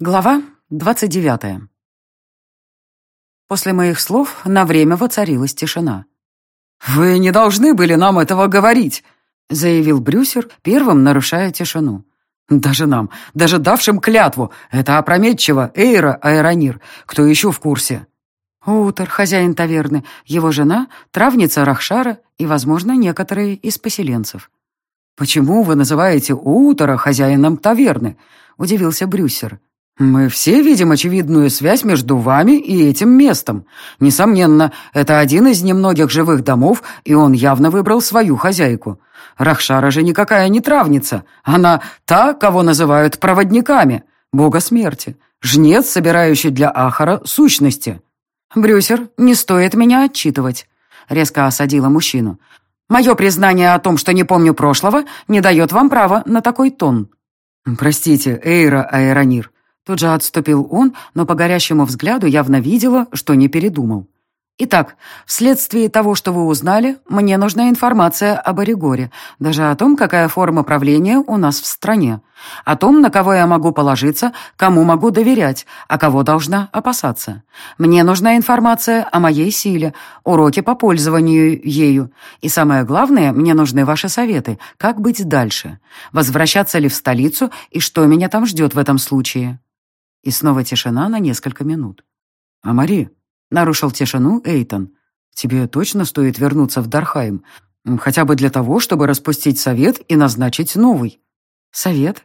Глава двадцать девятая. После моих слов на время воцарилась тишина. «Вы не должны были нам этого говорить», — заявил Брюсер, первым нарушая тишину. «Даже нам, даже давшим клятву, это опрометчиво, Эйра Аэронир. Кто еще в курсе?» Утер, хозяин таверны, его жена, травница Рахшара и, возможно, некоторые из поселенцев. «Почему вы называете Утера хозяином таверны?» — удивился Брюсер. «Мы все видим очевидную связь между вами и этим местом. Несомненно, это один из немногих живых домов, и он явно выбрал свою хозяйку. Рахшара же никакая не травница. Она та, кого называют проводниками, бога смерти, жнец, собирающий для Ахара сущности». «Брюсер, не стоит меня отчитывать», — резко осадила мужчину. «Мое признание о том, что не помню прошлого, не дает вам права на такой тон». «Простите, Эйра Аэронир, Тут же отступил он, но по горящему взгляду явно видела, что не передумал. «Итак, вследствие того, что вы узнали, мне нужна информация об Оригоре, даже о том, какая форма правления у нас в стране, о том, на кого я могу положиться, кому могу доверять, а кого должна опасаться. Мне нужна информация о моей силе, уроки по пользованию ею, и самое главное, мне нужны ваши советы, как быть дальше, возвращаться ли в столицу и что меня там ждет в этом случае». И снова тишина на несколько минут. «А Мари?» — нарушил тишину Эйтон. «Тебе точно стоит вернуться в Дархайм, хотя бы для того, чтобы распустить совет и назначить новый». «Совет?»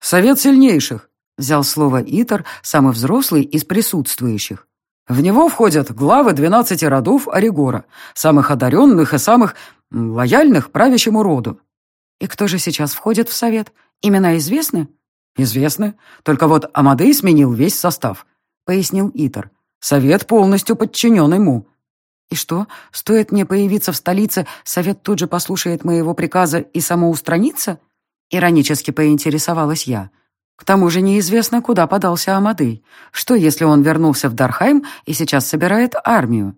«Совет сильнейших», — взял слово Итер, самый взрослый из присутствующих. В него входят главы двенадцати родов Оригора, самых одаренных и самых лояльных правящему роду. И кто же сейчас входит в совет? Имена известны? «Известно. Только вот Амадей сменил весь состав», — пояснил Итер. «Совет полностью подчинен ему». «И что, стоит мне появиться в столице, совет тут же послушает моего приказа и самоустранится?» Иронически поинтересовалась я. К тому же неизвестно, куда подался Амадей. Что, если он вернулся в Дархайм и сейчас собирает армию?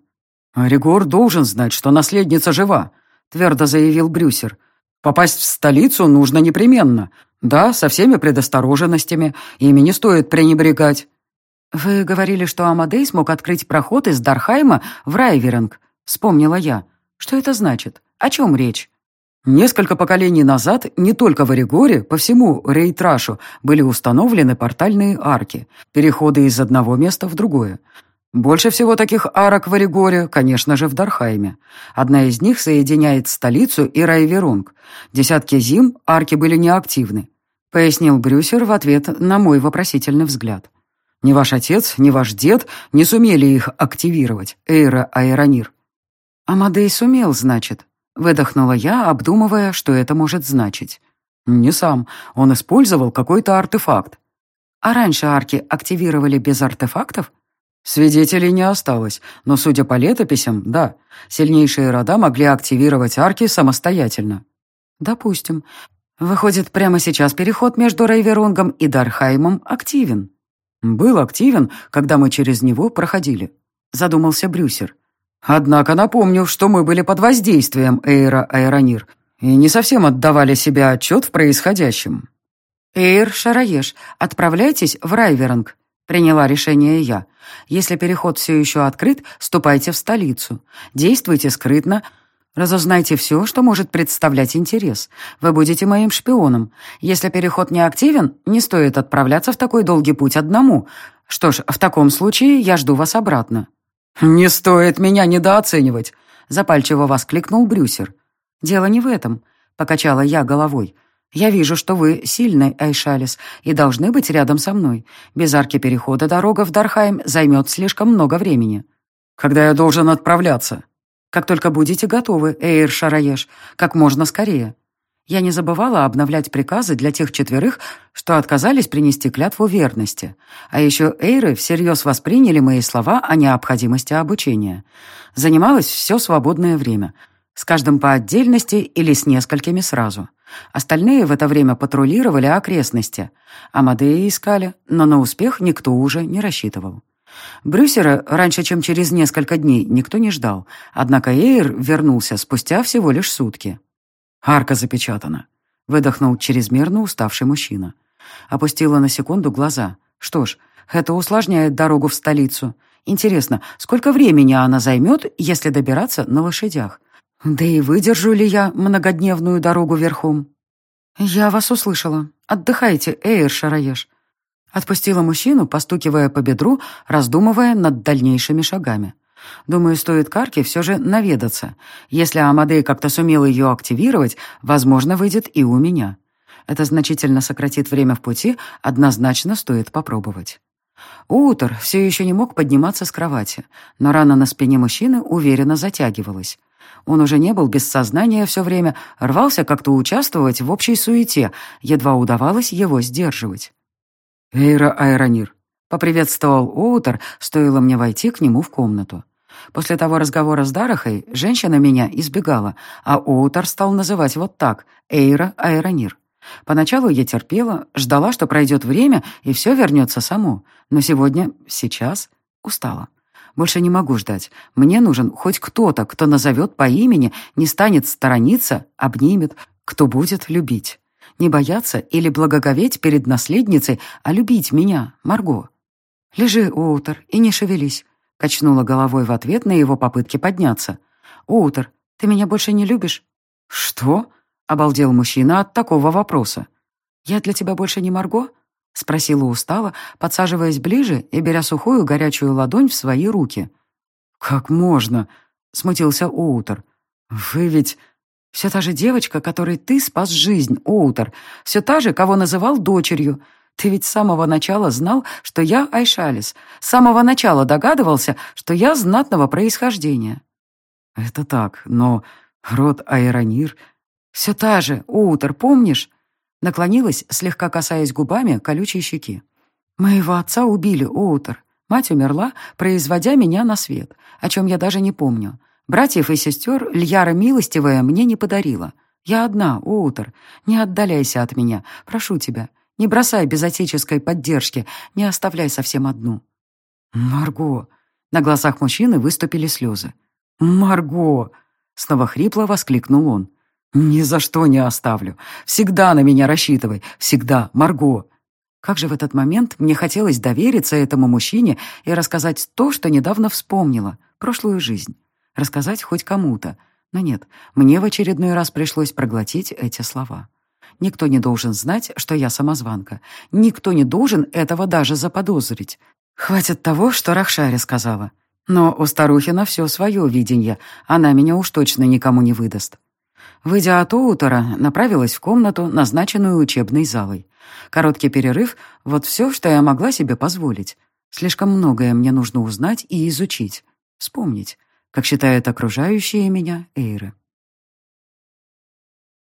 «Ригор должен знать, что наследница жива», — твердо заявил Брюсер. «Попасть в столицу нужно непременно. Да, со всеми предосторожностями. Ими не стоит пренебрегать. «Вы говорили, что Амадей смог открыть проход из Дархайма в Райверинг», — вспомнила я. «Что это значит? О чем речь?» Несколько поколений назад не только в Оригоре, по всему Рейтрашу были установлены портальные арки, переходы из одного места в другое. Больше всего таких арок в Оригоре, конечно же, в Дархайме. Одна из них соединяет столицу и Райверунг. Десятки зим арки были неактивны, пояснил Брюсер в ответ на мой вопросительный взгляд. Ни ваш отец, ни ваш дед не сумели их активировать, Эйра Аэронир. «Амадей сумел, значит», — выдохнула я, обдумывая, что это может значить. «Не сам. Он использовал какой-то артефакт». «А раньше арки активировали без артефактов?» Свидетелей не осталось, но, судя по летописям, да, сильнейшие рода могли активировать арки самостоятельно. Допустим. Выходит, прямо сейчас переход между Рейверунгом и Дархаймом активен. Был активен, когда мы через него проходили, задумался Брюсер. Однако напомню, что мы были под воздействием Эйра Аэронир и не совсем отдавали себе отчет в происходящем. «Эйр Шараеш, отправляйтесь в Райверанг», Приняла решение я. Если переход все еще открыт, ступайте в столицу. Действуйте скрытно. Разузнайте все, что может представлять интерес. Вы будете моим шпионом. Если переход не активен, не стоит отправляться в такой долгий путь одному. Что ж, в таком случае я жду вас обратно». «Не стоит меня недооценивать», — запальчиво воскликнул Брюсер. «Дело не в этом», — покачала я головой. «Я вижу, что вы сильный, Айшалис, и должны быть рядом со мной. Без арки перехода дорога в Дархайм займет слишком много времени». «Когда я должен отправляться?» «Как только будете готовы, Эйр Шараеш, как можно скорее». Я не забывала обновлять приказы для тех четверых, что отказались принести клятву верности. А еще Эйры всерьез восприняли мои слова о необходимости обучения. Занималась все свободное время. С каждым по отдельности или с несколькими сразу. Остальные в это время патрулировали окрестности. Амадея искали, но на успех никто уже не рассчитывал. Брюсера раньше, чем через несколько дней, никто не ждал, однако Эйр вернулся спустя всего лишь сутки. «Арка запечатана», — выдохнул чрезмерно уставший мужчина. Опустила на секунду глаза. Что ж, это усложняет дорогу в столицу. Интересно, сколько времени она займет, если добираться на лошадях? Да и выдержу ли я многодневную дорогу верхом? «Я вас услышала. Отдыхайте, Эйр Шараеш». Отпустила мужчину, постукивая по бедру, раздумывая над дальнейшими шагами. Думаю, стоит Карке все же наведаться. Если Амадей как-то сумел ее активировать, возможно, выйдет и у меня. Это значительно сократит время в пути, однозначно стоит попробовать. Утор все еще не мог подниматься с кровати, но рана на спине мужчины уверенно затягивалась. Он уже не был без сознания все время, рвался как-то участвовать в общей суете, едва удавалось его сдерживать. «Эйра Айронир», — поприветствовал Оутер, стоило мне войти к нему в комнату. После того разговора с Дарахой женщина меня избегала, а Оутер стал называть вот так — Эйра Айронир. Поначалу я терпела, ждала, что пройдет время, и все вернется само. Но сегодня, сейчас, устала. Больше не могу ждать. Мне нужен хоть кто-то, кто назовет по имени, не станет сторониться, обнимет, кто будет любить. Не бояться или благоговеть перед наследницей, а любить меня, Марго. «Лежи, Оутер, и не шевелись», — качнула головой в ответ на его попытки подняться. «Оутер, ты меня больше не любишь?» «Что?» — обалдел мужчина от такого вопроса. «Я для тебя больше не Марго?» — спросила устало, подсаживаясь ближе и беря сухую горячую ладонь в свои руки. «Как можно?» — смутился Оутер. «Вы ведь...» «Все та же девочка, которой ты спас жизнь, Оутер. Все та же, кого называл дочерью. Ты ведь с самого начала знал, что я Айшалис. С самого начала догадывался, что я знатного происхождения». «Это так, но род Айронир «Все та же, Утер, помнишь?» Наклонилась, слегка касаясь губами колючей щеки. «Моего отца убили, Утер. Мать умерла, производя меня на свет, о чем я даже не помню. Братьев и сестер Льяра Милостивая мне не подарила. Я одна, Утер. Не отдаляйся от меня, прошу тебя. Не бросай без отеческой поддержки, не оставляй совсем одну». «Марго!» На глазах мужчины выступили слезы. «Марго!» Снова хрипло воскликнул он. «Ни за что не оставлю. Всегда на меня рассчитывай. Всегда, Марго». Как же в этот момент мне хотелось довериться этому мужчине и рассказать то, что недавно вспомнила, прошлую жизнь. Рассказать хоть кому-то. Но нет, мне в очередной раз пришлось проглотить эти слова. Никто не должен знать, что я самозванка. Никто не должен этого даже заподозрить. Хватит того, что Рахшаре сказала. Но у старухи на все свое видение. Она меня уж точно никому не выдаст. Выйдя от Оутера, направилась в комнату, назначенную учебной залой. Короткий перерыв — вот все, что я могла себе позволить. Слишком многое мне нужно узнать и изучить. Вспомнить, как считают окружающие меня Эйры.